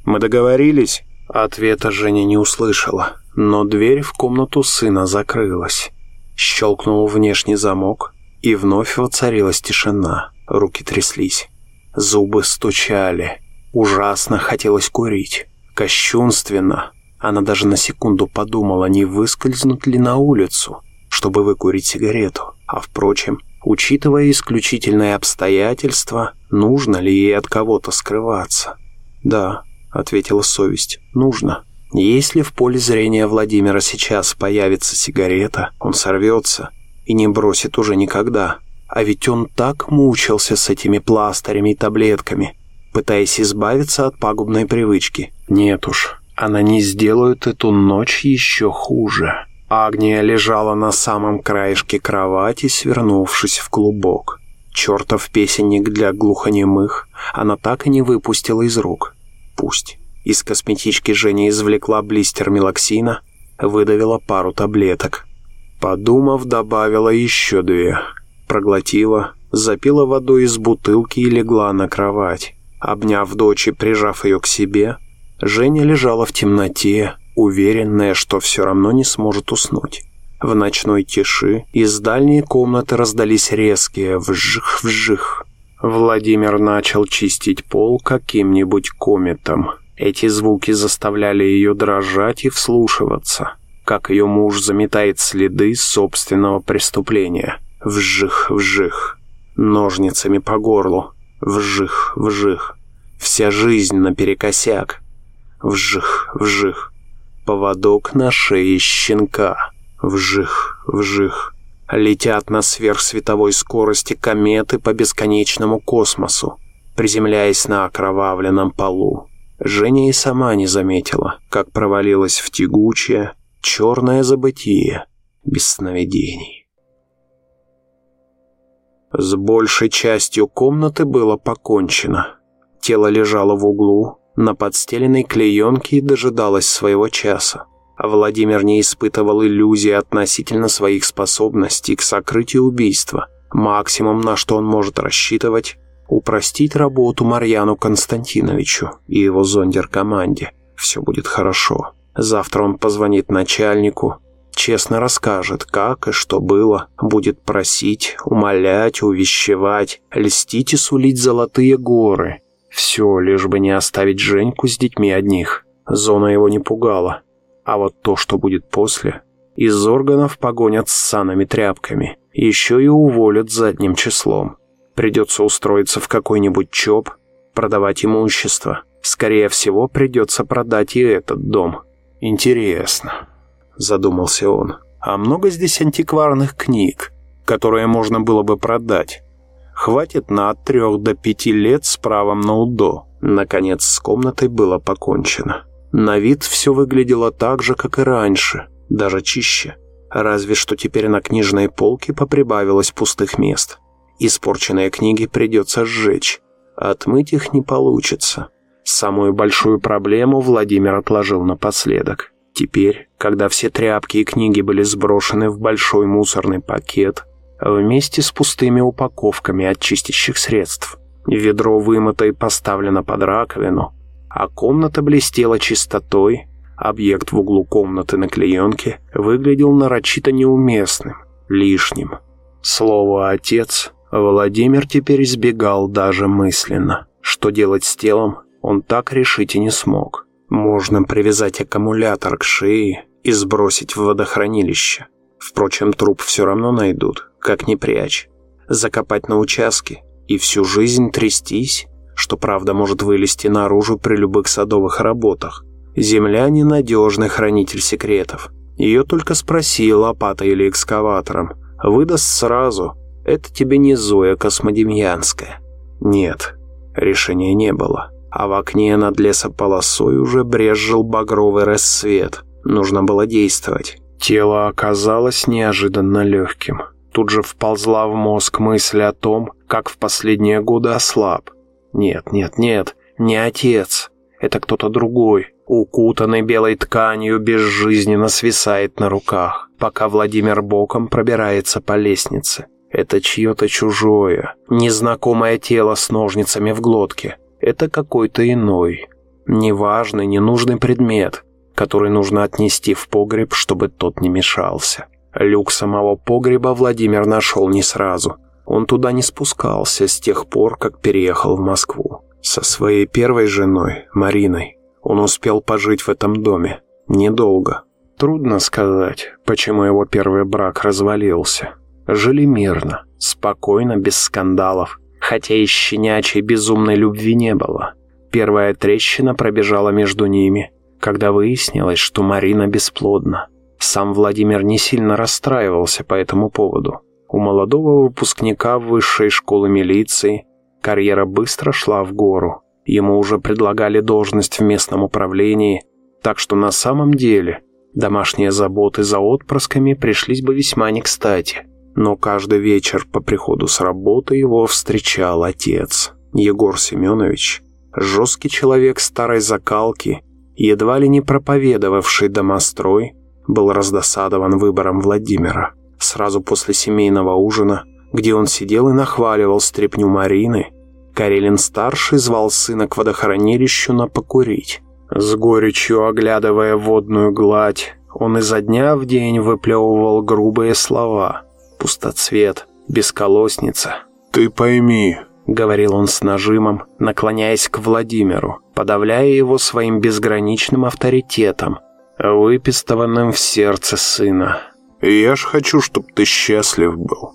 Мы договорились?» Ответа Женя не услышала, но дверь в комнату сына закрылась. Щелкнул внешний замок, и вновь воцарилась тишина. Руки тряслись. Зубы стучали. Ужасно хотелось курить. Кощунственно. Она даже на секунду подумала, не выскользнуть ли на улицу, чтобы выкурить сигарету. А впрочем, Учитывая исключительные обстоятельства, нужно ли ей от кого-то скрываться? «Да», — ответила совесть, — «нужно». Если в поле зрения Владимира сейчас появится сигарета, он сорвется и не бросит уже никогда. А ведь он так мучился с этими пластырями и таблетками, пытаясь избавиться от пагубной привычки. Нет уж, она не сделает эту ночь еще хуже. Агния лежала на самом краешке кровати, свернувшись в клубок. Чертов песенник для глухонемых она так и не выпустила из рук. Пусть. Из косметички Женя извлекла блистер мелоксина, выдавила пару таблеток. Подумав, добавила еще две. Проглотила, запила водой из бутылки и легла на кровать. Обняв дочь и прижав ее к себе, Женя лежала в темноте, уверенная, что все равно не сможет уснуть. В ночной тиши из дальней комнаты раздались резкие вжих-вжих. Владимир начал чистить пол каким-нибудь кометом. Эти звуки заставляли ее дрожать и вслушиваться, как ее муж заметает следы собственного преступления. Вжих-вжих. Ножницами по горлу. Вжих-вжих. Вся жизнь наперекосяк. Вжих-вжих. Поводок на шее щенка. Вжих, вжих. Летят на сверхсветовой скорости кометы по бесконечному космосу, приземляясь на окровавленном полу. Женя и сама не заметила, как провалилась в тягучее, черное забытие, без сновидений. С большей частью комнаты было покончено. Тело лежало в углу, на подстеленной клеенке и дожидалось своего часа. Владимир не испытывал иллюзий относительно своих способностей к сокрытию убийства. Максимум, на что он может рассчитывать, упростить работу Марьяну Константиновичу и его зондер-команде. Все будет хорошо. Завтра он позвонит начальнику, честно расскажет, как и что было, будет просить, умолять, увещевать, льстить и сулить золотые горы. Все, лишь бы не оставить Женьку с детьми одних. Зона его не пугала. А вот то, что будет после, из органов погонят с санами тряпками, еще и уволят задним числом. Придется устроиться в какой-нибудь ЧОП, продавать имущество. Скорее всего, придется продать и этот дом. Интересно, задумался он. А много здесь антикварных книг, которые можно было бы продать? Хватит на от трех до пяти лет с правом на УДО. Наконец, с комнатой было покончено. На вид все выглядело так же, как и раньше, даже чище. Разве что теперь на книжной полке поприбавилось пустых мест. Испорченные книги придется сжечь. Отмыть их не получится. Самую большую проблему Владимир отложил напоследок. Теперь, когда все тряпки и книги были сброшены в большой мусорный пакет, вместе с пустыми упаковками от чистящих средств, ведро вымыто и поставлено под раковину, а комната блестела чистотой, объект в углу комнаты на клеенке выглядел нарочито неуместным, лишним. Слово «отец» Владимир теперь избегал даже мысленно. Что делать с телом, он так решить и не смог. Можно привязать аккумулятор к шее и сбросить в водохранилище. Впрочем, труп все равно найдут, как ни прячь. Закопать на участке и всю жизнь трястись что правда может вылезти наружу при любых садовых работах. Земля – ненадежный хранитель секретов. Ее только спроси лопатой или экскаватором. Выдаст сразу. Это тебе не Зоя Космодемьянская. Нет, решения не было. А в окне над лесополосой уже брезжил багровый рассвет. Нужно было действовать. Тело оказалось неожиданно легким. Тут же вползла в мозг мысль о том, как в последние годы ослаб. Нет, нет, нет, не отец. Это кто-то другой, укутанный белой тканью, безжизненно свисает на руках, пока Владимир боком пробирается по лестнице. Это чье-то чужое, незнакомое тело с ножницами в глотке. Это какой-то иной, неважный, ненужный предмет, который нужно отнести в погреб, чтобы тот не мешался. Люк самого погреба Владимир нашел не сразу. Он туда не спускался с тех пор, как переехал в Москву. Со своей первой женой, Мариной, он успел пожить в этом доме. Недолго. Трудно сказать, почему его первый брак развалился. Жили мирно, спокойно, без скандалов, хотя и щенячьей безумной любви не было. Первая трещина пробежала между ними, когда выяснилось, что Марина бесплодна. Сам Владимир не сильно расстраивался по этому поводу. У молодого выпускника высшей школы милиции карьера быстро шла в гору. Ему уже предлагали должность в местном управлении, так что на самом деле домашние заботы за отпрысками пришлись бы весьма не кстати. Но каждый вечер по приходу с работы его встречал отец, Егор Семенович, жесткий человек старой закалки, едва ли не проповедовавший домострой, был раздосадован выбором Владимира сразу после семейного ужина, где он сидел и нахваливал стряпню Марины, Карелин-старший звал сына к водохранилищу на покурить. С горечью оглядывая водную гладь, он изо дня в день выплевывал грубые слова. «Пустоцвет», «бесколосница». «Ты пойми», — говорил он с нажимом, наклоняясь к Владимиру, подавляя его своим безграничным авторитетом, выпистованным в сердце сына. Я ж хочу, чтобы ты счастлив был.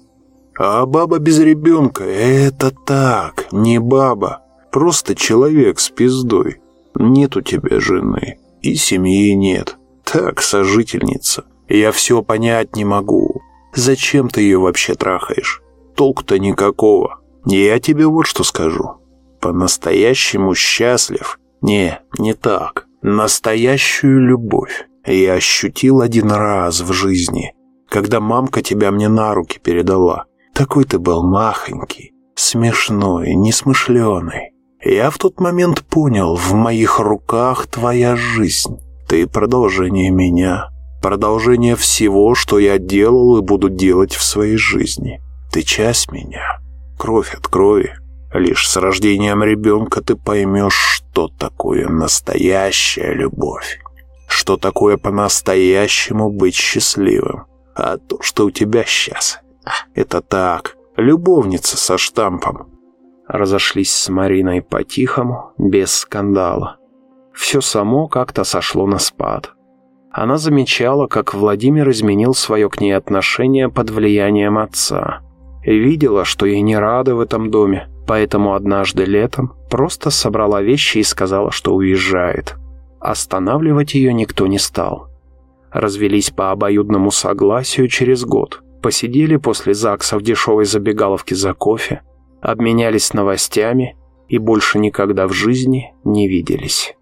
А баба без ребенка — это так, не баба. Просто человек с пиздой. Нет у тебя жены, и семьи нет. Так, сожительница. Я все понять не могу. Зачем ты ее вообще трахаешь? Толку-то никакого. Я тебе вот что скажу. По-настоящему счастлив, Не, не так. Настоящую любовь я ощутил один раз в жизни, когда мамка тебя мне на руки передала. Такой ты был махонький, смешной, несмышленый. Я в тот момент понял, в моих руках твоя жизнь. Ты продолжение меня, продолжение всего, что я делал и буду делать в своей жизни. Ты часть меня, кровь от крови. Лишь с рождением ребенка ты поймешь, что такое настоящая любовь. Что такое по-настоящему быть счастливым. А то, что у тебя сейчас, это так, любовница со штампом. Разошлись с Мариной по-тихому, без скандала. Все само как-то сошло на спад. Она замечала, как Владимир изменил свое к ней отношение под влиянием отца. И видела, что ей не рады в этом доме, поэтому однажды летом просто собрала вещи и сказала, что уезжает. Останавливать ее никто не стал. Развелись по обоюдному согласию через год. Посидели после ЗАГСа в дешевой забегаловке за кофе, обменялись новостями и больше никогда в жизни не виделись.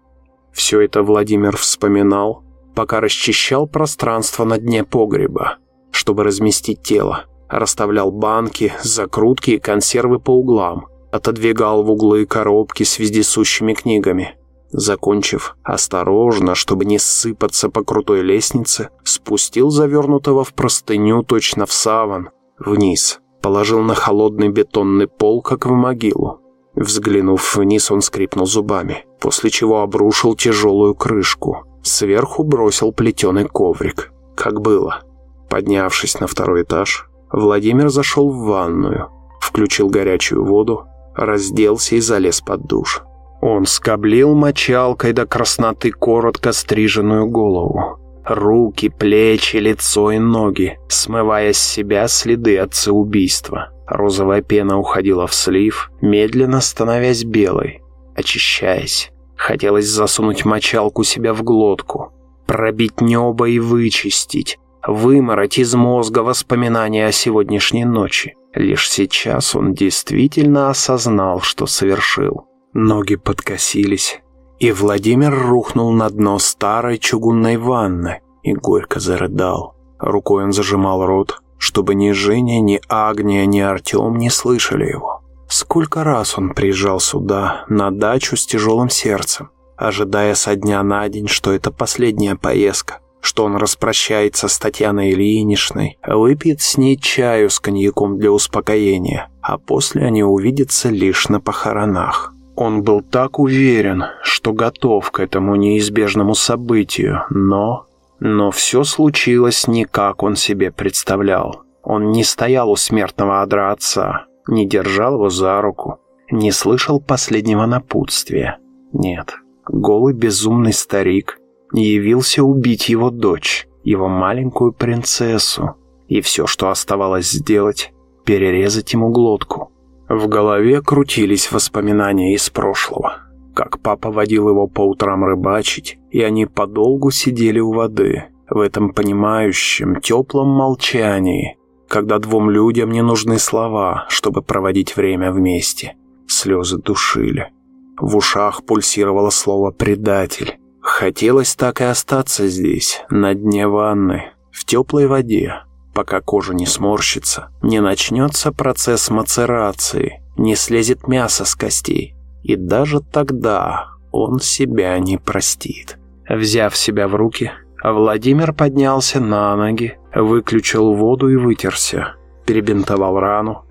Все это Владимир вспоминал, пока расчищал пространство на дне погреба, чтобы разместить тело, расставлял банки, закрутки и консервы по углам, отодвигал в углы коробки с вездесущими книгами. Закончив, осторожно, чтобы не сыпаться по крутой лестнице, спустил завернутого в простыню точно в саван, вниз, положил на холодный бетонный пол, как в могилу. Взглянув вниз, он скрипнул зубами, после чего обрушил тяжелую крышку. Сверху бросил плетеный коврик, как было. Поднявшись на второй этаж, Владимир зашел в ванную, включил горячую воду, разделся и залез под душ. Он скоблил мочалкой до красноты коротко стриженную голову. Руки, плечи, лицо и ноги, смывая с себя следы отца-убийства. Розовая пена уходила в слив, медленно становясь белой, очищаясь. Хотелось засунуть мочалку себя в глотку, пробить небо и вычистить, вымороть из мозга воспоминания о сегодняшней ночи. Лишь сейчас он действительно осознал, что совершил. Ноги подкосились, и Владимир рухнул на дно старой чугунной ванны и горько зарыдал. Рукой он зажимал рот, чтобы ни Женя, ни Агния, ни Артем не слышали его. Сколько раз он приезжал сюда, на дачу с тяжелым сердцем, ожидая со дня на день, что это последняя поездка, что он распрощается с Татьяной Ильиничной, выпьет с ней чаю с коньяком для успокоения, а после они увидятся лишь на похоронах. Он был так уверен, что готов к этому неизбежному событию, но... Но все случилось не как он себе представлял. Он не стоял у смертного одра отца, не держал его за руку, не слышал последнего напутствия. Нет, голый безумный старик явился убить его дочь, его маленькую принцессу, и все, что оставалось сделать, перерезать ему глотку. В голове крутились воспоминания из прошлого. Как папа водил его по утрам рыбачить, и они подолгу сидели у воды, в этом понимающем, теплом молчании, когда двум людям не нужны слова, чтобы проводить время вместе. Слезы душили. В ушах пульсировало слово «предатель». Хотелось так и остаться здесь, на дне ванны, в теплой воде, пока кожа не сморщится, не начнется процесс мацерации, не слезет мясо с костей. И даже тогда он себя не простит. Взяв себя в руки, Владимир поднялся на ноги, выключил воду и вытерся, перебинтовал рану,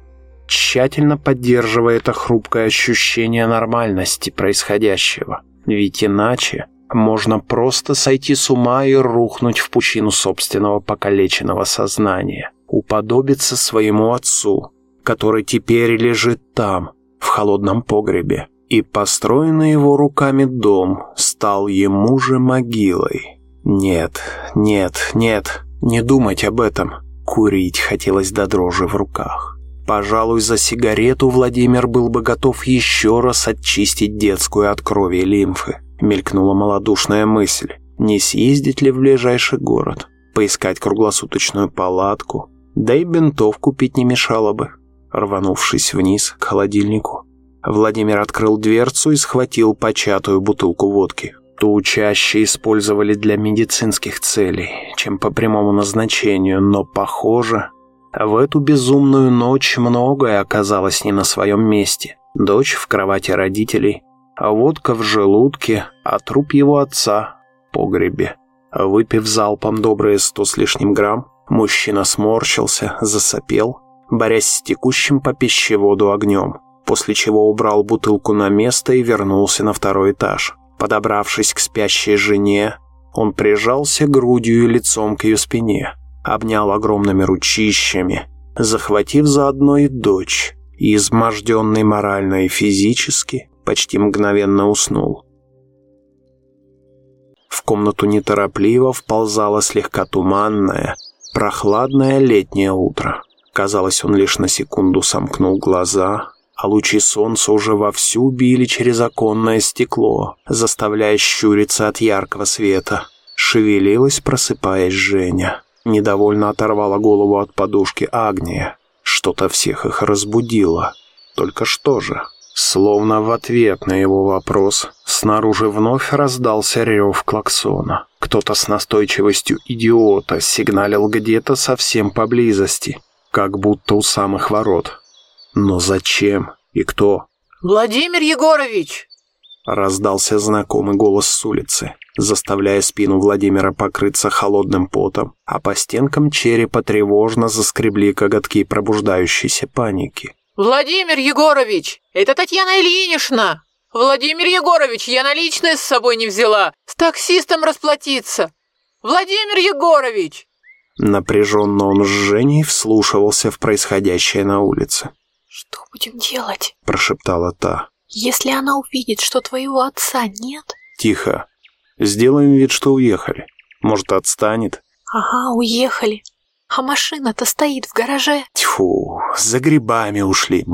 тщательно поддерживая это хрупкое ощущение нормальности происходящего. Ведь иначе можно просто сойти с ума и рухнуть в пучину собственного покалеченного сознания, уподобиться своему отцу, который теперь лежит там, в холодном погребе, и построенный его руками дом стал ему же могилой. Нет, нет, нет, не думать об этом. Курить хотелось до дрожи в руках. Пожалуй, за сигарету Владимир был бы готов еще раз очистить детскую от крови лимфы. Мелькнула малодушная мысль, не съездить ли в ближайший город, поискать круглосуточную палатку, да и бинтов купить не мешало бы. Рванувшись вниз к холодильнику, Владимир открыл дверцу и схватил початую бутылку водки. Ту чаще использовали для медицинских целей, чем по прямому назначению, но, похоже, в эту безумную ночь многое оказалось не на своем месте. Дочь в кровати родителей, а водка в желудке, а труп его отца в погребе. Выпив залпом добрые сто с лишним грамм, мужчина сморщился, засопел, борясь с текущим по пищеводу огнем, после чего убрал бутылку на место и вернулся на второй этаж. Подобравшись к спящей жене, он прижался грудью и лицом к ее спине, обнял огромными ручищами, захватив заодно и дочь, изможденный морально и физически, почти мгновенно уснул. В комнату неторопливо вползало слегка туманное, прохладное летнее утро. Казалось, он лишь на секунду сомкнул глаза, а лучи солнца уже вовсю били через оконное стекло, заставляя щуриться от яркого света. Шевелилась, просыпаясь Женя. Недовольно оторвала голову от подушки Агния. Что-то всех их разбудило. Только что же? Словно в ответ на его вопрос, снаружи вновь раздался рев клаксона. Кто-то с настойчивостью идиота сигналил где-то совсем поблизости, как будто у самых ворот. Но зачем и кто? «Владимир Егорович!» Раздался знакомый голос с улицы, заставляя спину Владимира покрыться холодным потом, а по стенкам черепа тревожно заскребли коготки пробуждающейся паники. «Владимир Егорович! Это Татьяна Ильинична! Владимир Егорович, я наличные с собой не взяла! С таксистом расплатиться! Владимир Егорович!» Напряженно он с Женей вслушивался в происходящее на улице. «Что будем делать?» – прошептала та. «Если она увидит, что твоего отца нет...» «Тихо. Сделаем вид, что уехали. Может, отстанет?» «Ага, уехали. А машина-то стоит в гараже». «Тьфу, за грибами ушли.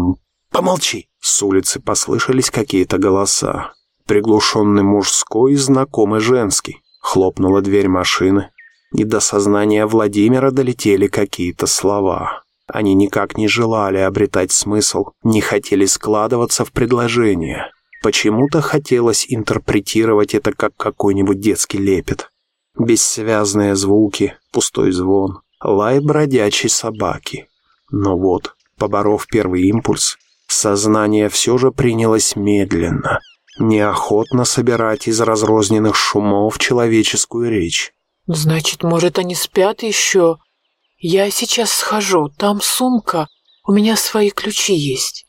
Помолчи!» С улицы послышались какие-то голоса. Приглушенный мужской и знакомый женский. Хлопнула дверь машины. И до сознания Владимира долетели какие-то слова. Они никак не желали обретать смысл, не хотели складываться в предложение. Почему-то хотелось интерпретировать это как какой-нибудь детский лепет. Бессвязные звуки, пустой звон, лай бродячей собаки. Но вот, поборов первый импульс, сознание все же принялось медленно, неохотно собирать из разрозненных шумов человеческую речь. «Значит, может, они спят еще?» Я сейчас схожу, там сумка, у меня свои ключи есть.